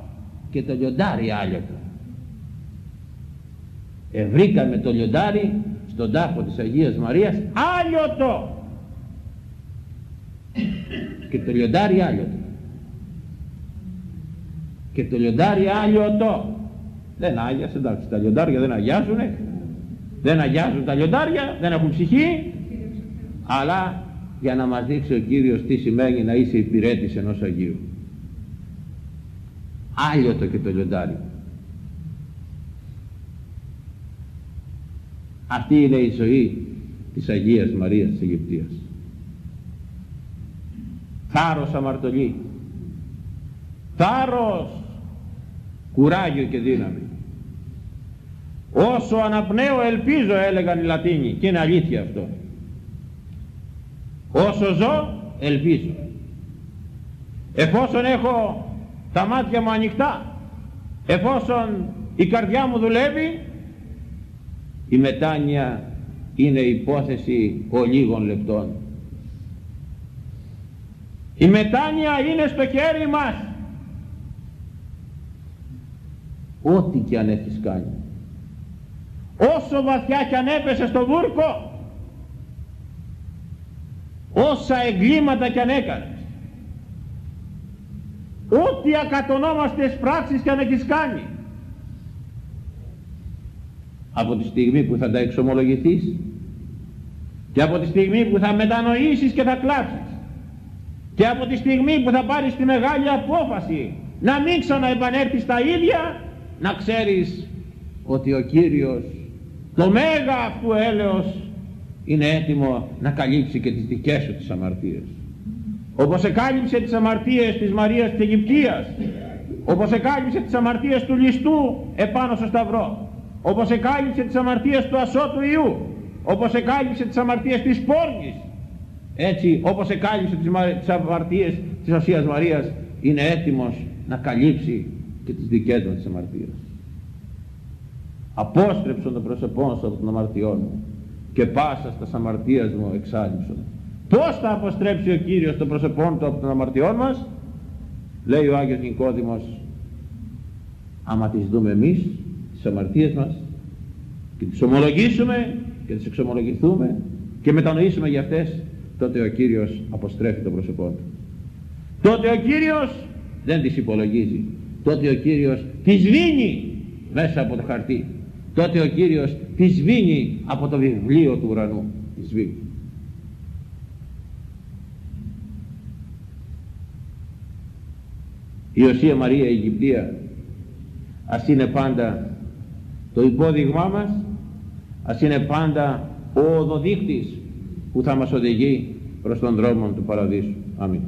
Speaker 1: Και το λιοντάρι άλιωτο. Ευρήκαμε το λιοντάρι στον τάφο της Αγίας Μαρίας. Άλιωτο! Και το λιοντάρι άλιωτο. Και το λιοντάρι άλιωτο. Δεν άγιασε εντάξει τα λιοντάρια δεν αγιάζουνε. Δεν αγιάζουν τα λιοντάρια δεν έχουν ψυχή. Αλλά για να μας δείξει ο Κύριος τι σημαίνει να είσαι υπηρέτης ενός Αγίου. Άλλο το και το λιοντάρι. Αυτή είναι η ζωή της Αγίας Μαρίας της Αιγυπτίας. Θάρρος αμαρτωλή. Θάρρος, κουράγιο και δύναμη. Όσο αναπνέω ελπίζω έλεγαν οι Λατίνοι και είναι αλήθεια αυτό όσο ζω ελπίζω. Εφόσον έχω τα μάτια μου ανοιχτά εφόσον η καρδιά μου δουλεύει η μετάνοια είναι υπόθεση ολίγων λεπτών. Η μετάνοια είναι στο χέρι μας. Ό,τι και αν έχεις κάνει. Όσο βαθιά και αν έπεσε στο βούρκο όσα εγκλήματα κι αν έκανες. Ό,τι ακατονόμαστες πράξεις κι αν έχεις κάνει. Από τη στιγμή που θα τα εξομολογηθείς και από τη στιγμή που θα μετανοήσεις και θα κλάψεις και από τη στιγμή που θα πάρεις τη μεγάλη απόφαση να μην ξαναεπανέλθεις στα ίδια να ξέρεις ότι ο Κύριος το μέγα αυτού έλεος είναι έτοιμο να καλύψει και τις δικές σου τις αμαρτίες. Όπως εκάλυψε τις αμαρτίες της Μαρίας της Αιγυπτίας όπως εκάλυψε τις αμαρτίες του ληστού επάνω στο σταυρό όπως εκάλυψε τις αμαρτίες του ασώτου Ιού όπως εκάλυψε τις αμαρτίες της πόρνης έτσι όπως εκάλυψε τις αμαρτίες της Ασίας Μαρίας είναι έτοιμος να καλύψει και τις δικές μας τις αμαρτίες. Απόστρεψον το πρόσωπό σου από τον αμαρτιών μου και πάσα στα αμαρτίας μου εξάλληψον. Πως θα αποστρέψει ο Κύριος το πρόσωπό του από τον αμαρτιών μας; Λέει ο Άγιος Νικόδημος άμα τις δούμε εμείς τις αμαρτίες μας και τις ομολογήσουμε και τις εξομολογηθούμε και μετανοήσουμε για αυτές τότε ο Κύριος αποστρέφει το πρόσωπό του. Τότε ο Κύριος δεν τις υπολογίζει. Τότε ο Κύριος τις βίνει μέσα από το χαρτί τότε ο Κύριος τις σβήνει από το βιβλίο του ουρανού τις σβήνει η Οσία Μαρία η Αιγυπτία ας είναι πάντα το υπόδειγμά μας ας είναι πάντα ο οδοδείκτης που θα μας οδηγεί προς τον δρόμο του Παραδείσου. Αμήν.